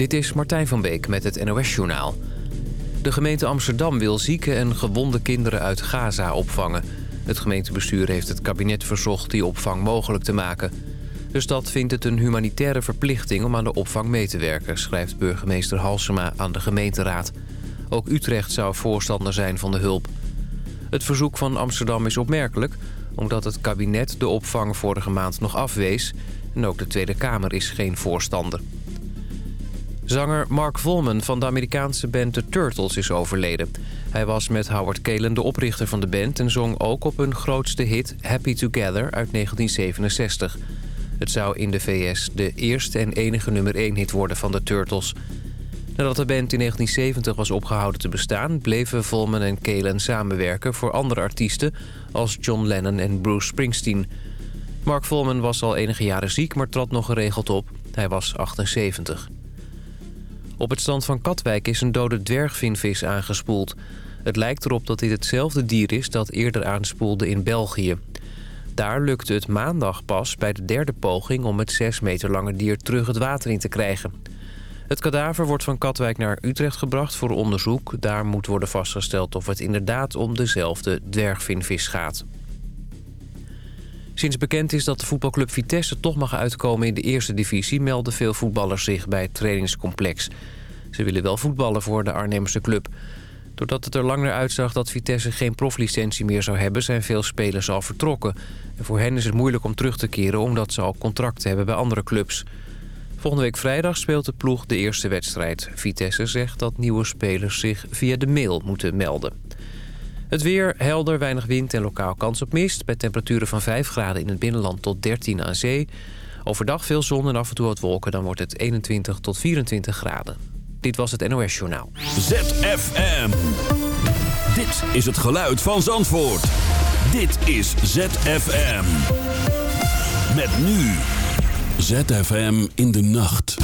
Dit is Martijn van Beek met het NOS-journaal. De gemeente Amsterdam wil zieke en gewonde kinderen uit Gaza opvangen. Het gemeentebestuur heeft het kabinet verzocht die opvang mogelijk te maken. De stad vindt het een humanitaire verplichting om aan de opvang mee te werken... schrijft burgemeester Halsema aan de gemeenteraad. Ook Utrecht zou voorstander zijn van de hulp. Het verzoek van Amsterdam is opmerkelijk... omdat het kabinet de opvang vorige maand nog afwees... en ook de Tweede Kamer is geen voorstander. Zanger Mark Volman van de Amerikaanse band The Turtles is overleden. Hij was met Howard Kalen de oprichter van de band... en zong ook op hun grootste hit Happy Together uit 1967. Het zou in de VS de eerste en enige nummer 1 hit worden van de Turtles. Nadat de band in 1970 was opgehouden te bestaan... bleven Volman en Kalen samenwerken voor andere artiesten... als John Lennon en Bruce Springsteen. Mark Volman was al enige jaren ziek, maar trad nog geregeld op. Hij was 78. Op het strand van Katwijk is een dode dwergvinvis aangespoeld. Het lijkt erop dat dit hetzelfde dier is dat eerder aanspoelde in België. Daar lukte het maandag pas bij de derde poging om het 6 meter lange dier terug het water in te krijgen. Het kadaver wordt van Katwijk naar Utrecht gebracht voor onderzoek. Daar moet worden vastgesteld of het inderdaad om dezelfde dwergvinvis gaat. Sinds bekend is dat de voetbalclub Vitesse toch mag uitkomen in de eerste divisie... melden veel voetballers zich bij het trainingscomplex. Ze willen wel voetballen voor de Arnhemse club. Doordat het er langer uitzag dat Vitesse geen proflicentie meer zou hebben... zijn veel spelers al vertrokken. En voor hen is het moeilijk om terug te keren... omdat ze al contracten hebben bij andere clubs. Volgende week vrijdag speelt de ploeg de eerste wedstrijd. Vitesse zegt dat nieuwe spelers zich via de mail moeten melden. Het weer helder, weinig wind en lokaal kans op mist... bij temperaturen van 5 graden in het binnenland tot 13 aan zee. Overdag veel zon en af en toe wat wolken, dan wordt het 21 tot 24 graden. Dit was het NOS Journaal. ZFM. Dit is het geluid van Zandvoort. Dit is ZFM. Met nu. ZFM in de nacht.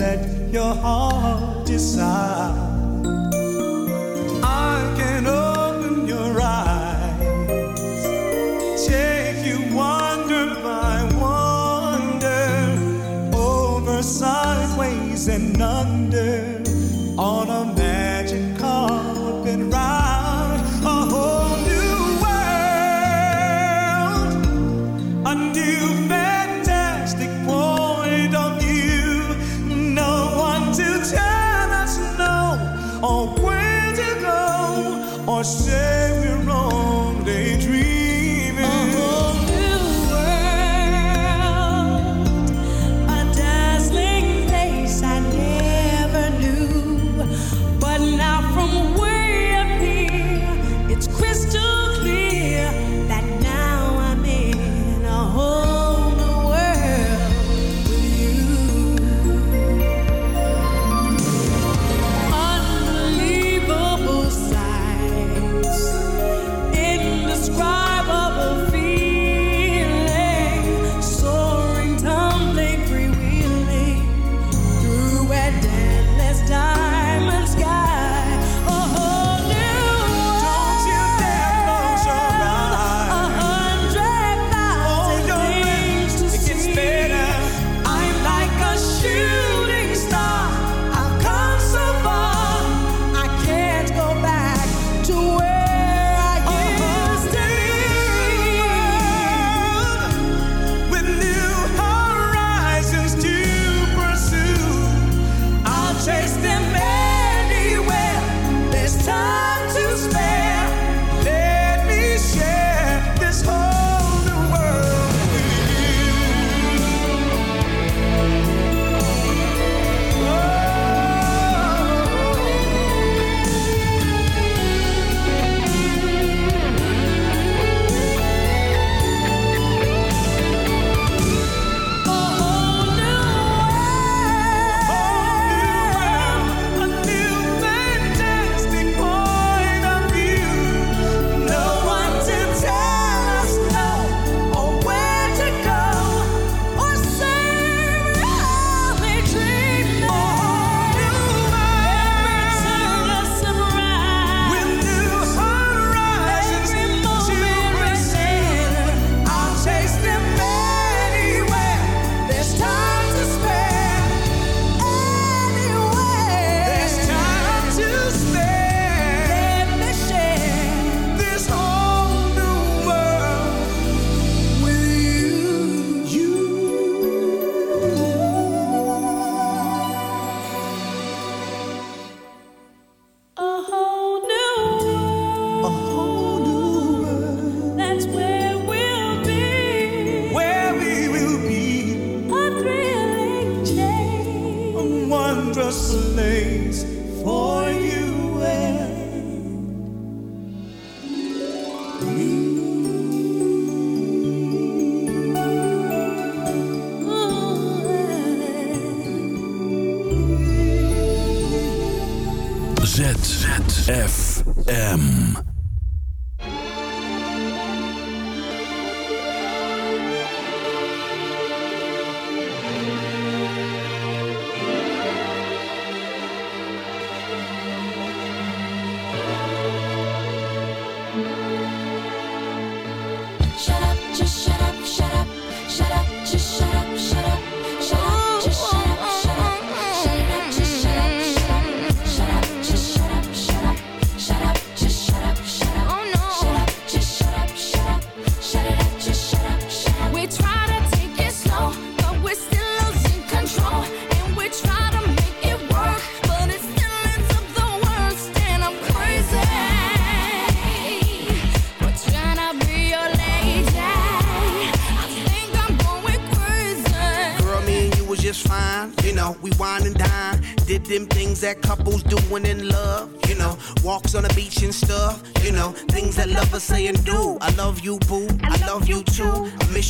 let your heart decide.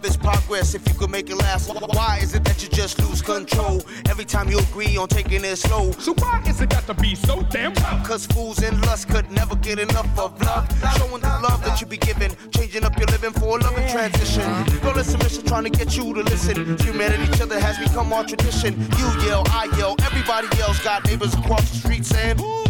Love is progress if you could make it last. Why is it that you just lose control every time you agree on taking it slow? So why is it got to be so damn tough? Cause fools and lust could never get enough of love. Showing the love that you be giving, changing up your living for a loving transition. It's a mission trying to get you to listen. Humanity, each other has become our tradition. You yell, I yell, everybody else got neighbors across the street saying, Who,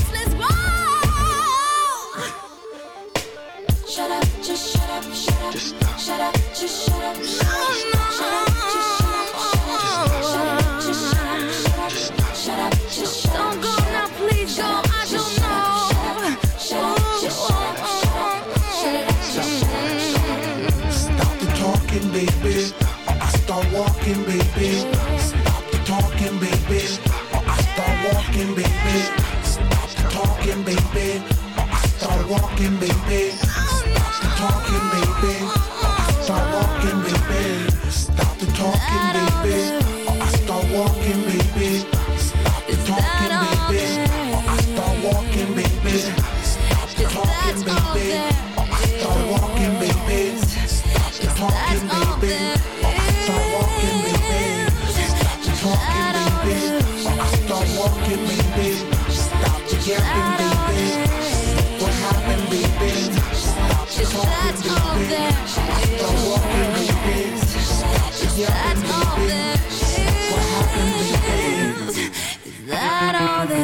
Shut up, just shut up, shut up. Just stop. Shut up, just shut up, shut up. Shut up, just shut up, shut up. Just shut up, shut up. Shut up, just shut up. Don't go now, please go. I don't know. Shut up, just shut up, shut up. Shut it up, just shut up, shut up. Stop the talking, baby. Or I start walking, baby. Stop the talking, baby. Or I start walking, baby. Stop the talking, baby. Or I start walking, baby. Stop talking, baby. I start walking, baby. Stop the talking, baby. I start walking, baby. Stop the talking, baby. I start walking, baby. Stop the talking, baby. I start walking, baby. Stop the talking, baby. I start walking, baby. Stop the talking, baby. I start walking, baby. Stop the yapping, baby.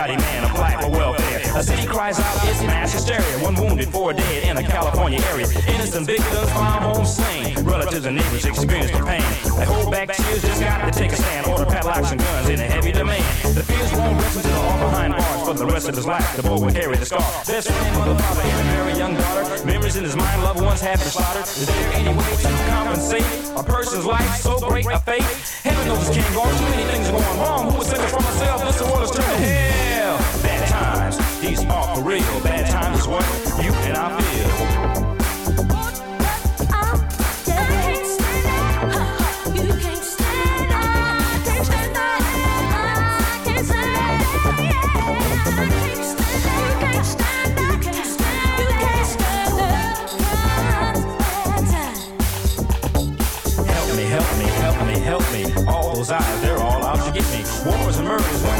Able-bodied man A city cries out, it's mass hysteria. One wounded, four dead in a California area. Innocent victims found home slain. Relatives and neighbors experience the pain. They hold back tears, just got to take a stand. Order padlocks and guns in a heavy demand. The fears won't rest until all behind bars for the rest of his life. The boy will carry the scar. Best friend, mother, father, and a very young daughter. Memories in his mind, loved ones have been slaughtered. Is there any way to compensate a person's life so great a fate? Heaven knows it can't go on. Too many things are going wrong. Who save it from myself? This world is turning hell. Bad times, these are for real. Bad times is what you and I feel. You can't stand up. I can't stand up. I can't stand the Help me, help me, help me, help me. All those eyes, they're all out to get me. Wars and murders,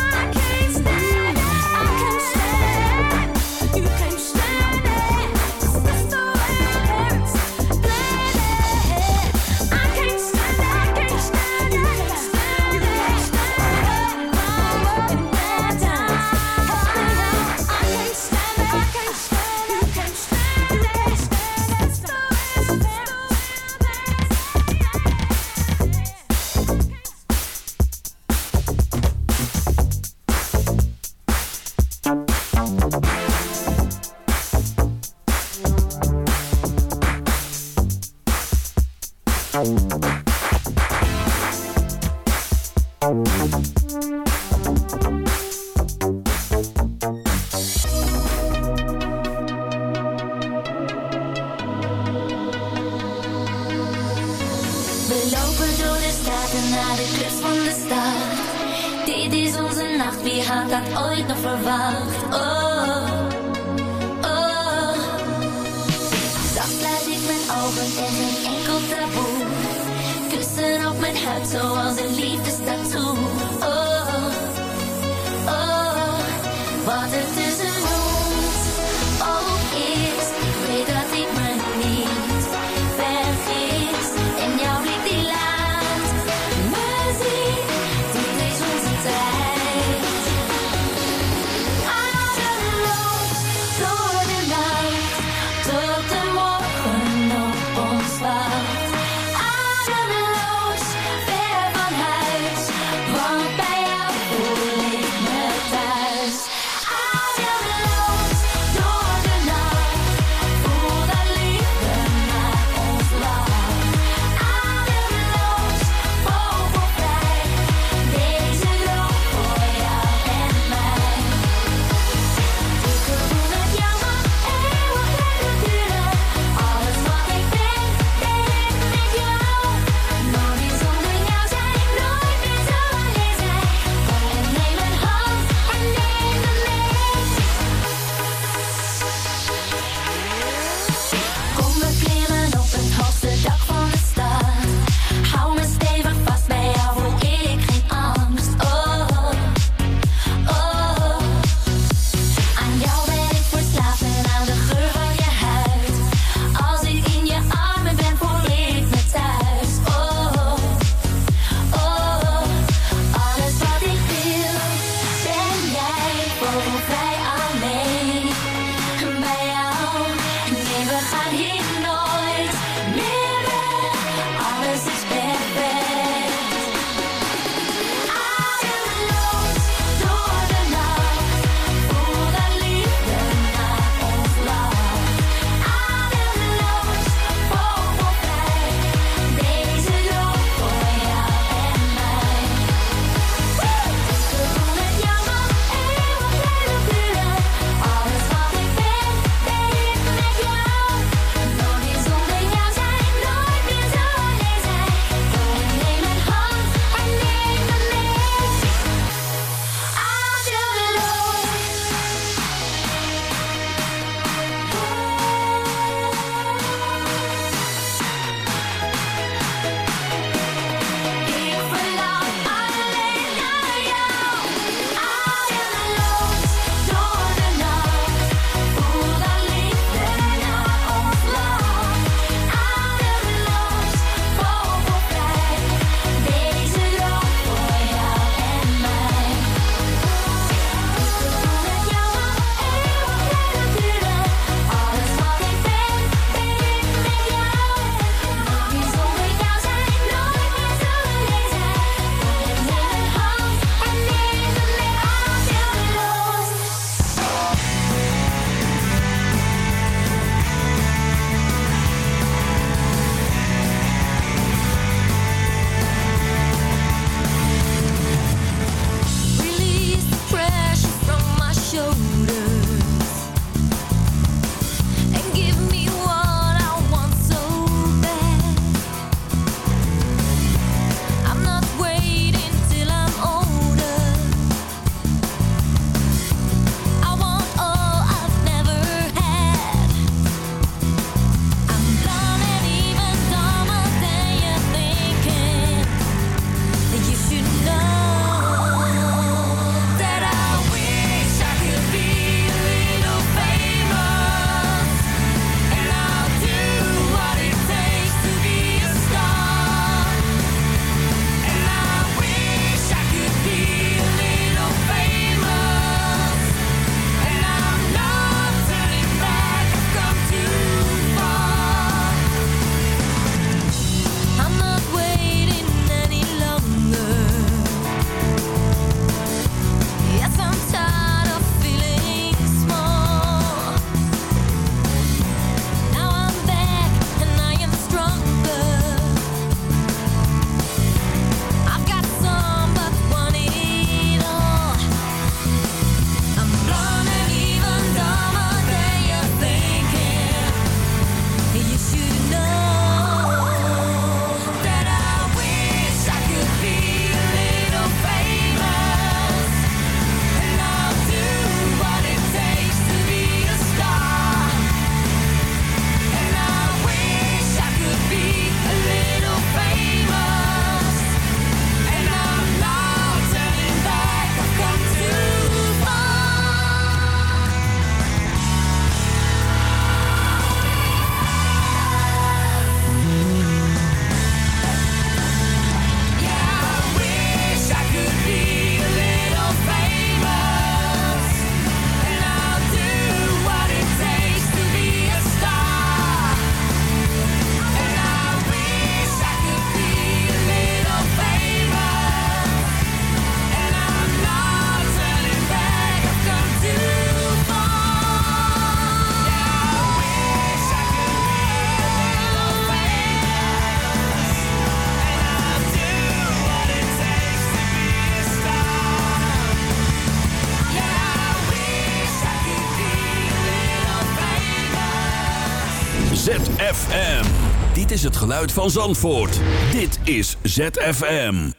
Geluid van Zandvoort. Dit is ZFM.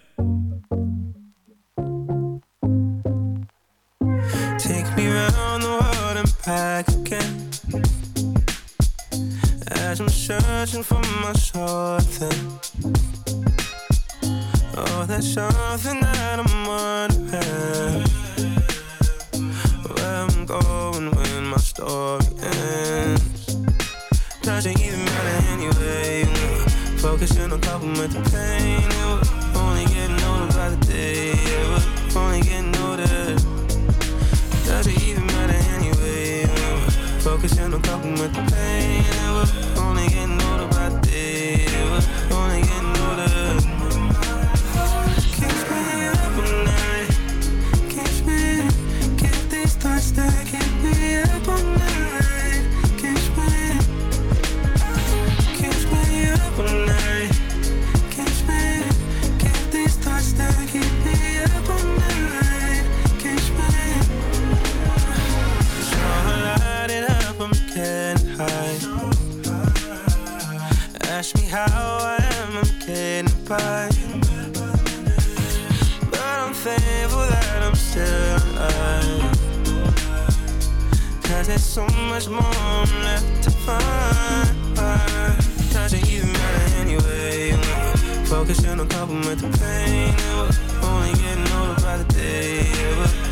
Take me round the world and back again. As I'm searching for my something. Oh, there's something that I'm wondering. Where I'm going when my story ends. Doesn't even. Focusing on coping with the pain. Yeah, we're only getting older by the day. Yeah, we're only getting older. Doesn't even matter anyway. Focusing on coping with the pain. Yeah, we're only getting so much more left to find. Doesn't even matter anyway. Focusing on coping with the pain. We're only getting older by the day.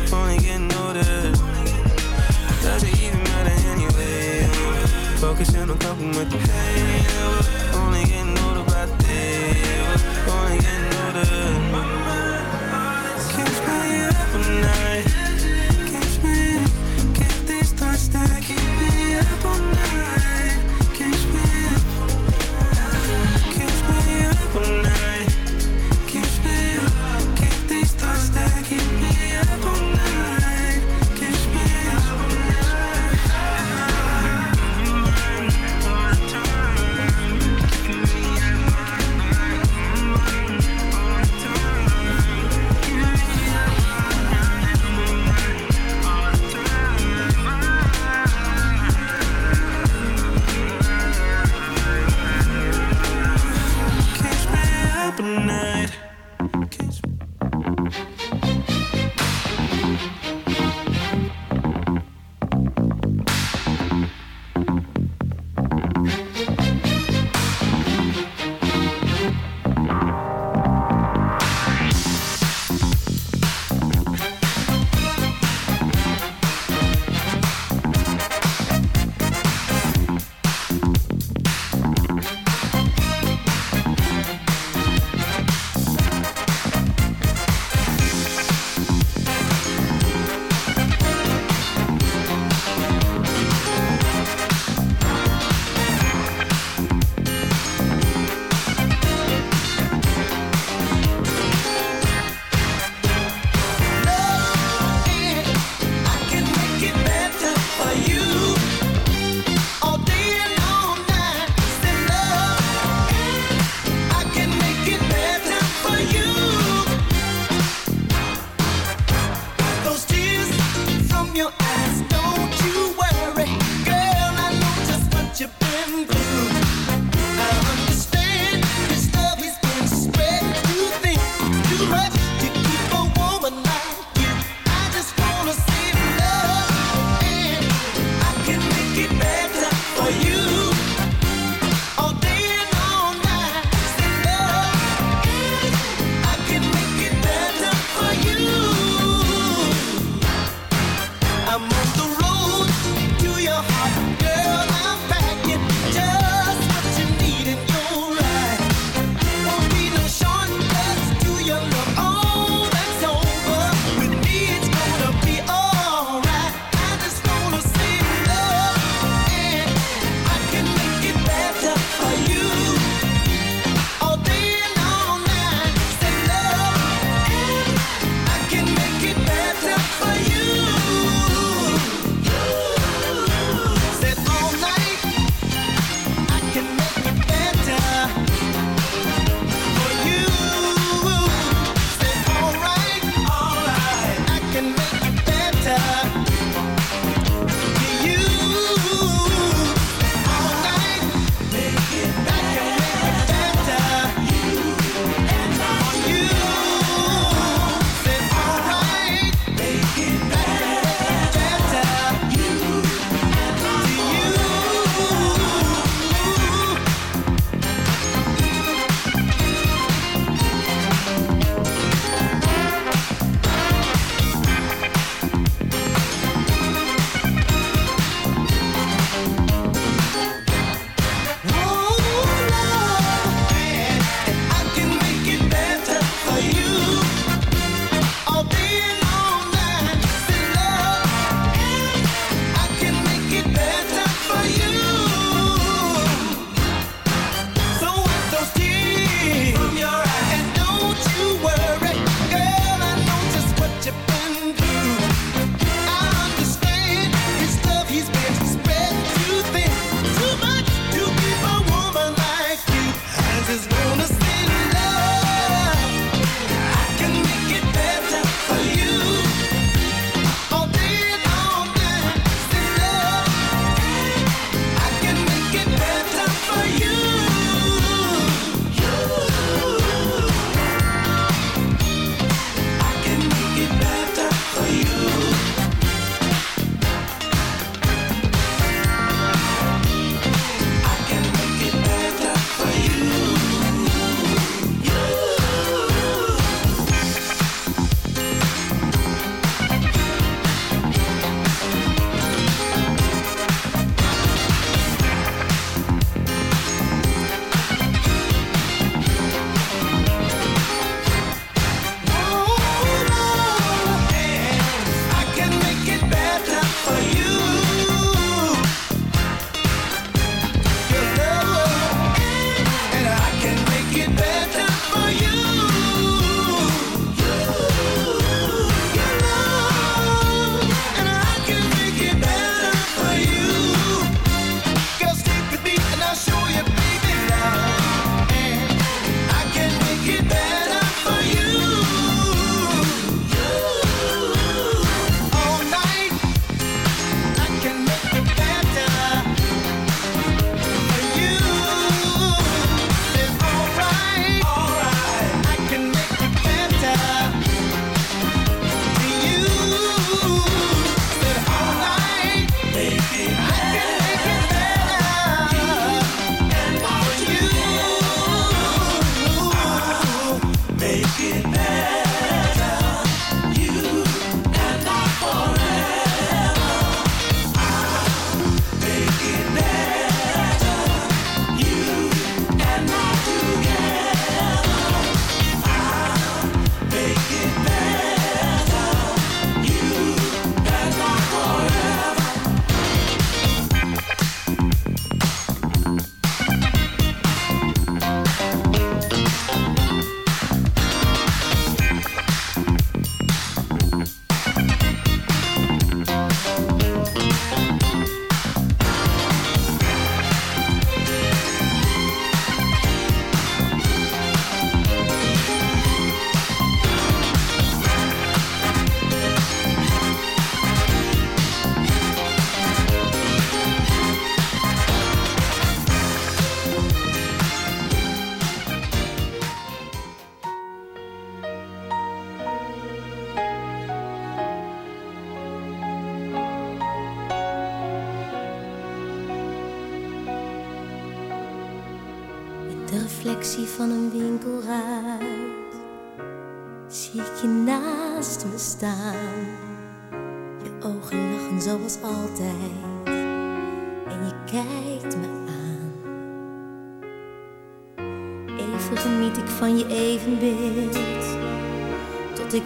We're only getting older. Doesn't even matter anyway. Focusing on coping with the pain. We're only getting older by the day. We're only getting older. Can't stay up all night.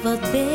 wat ben